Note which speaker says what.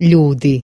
Speaker 1: люди.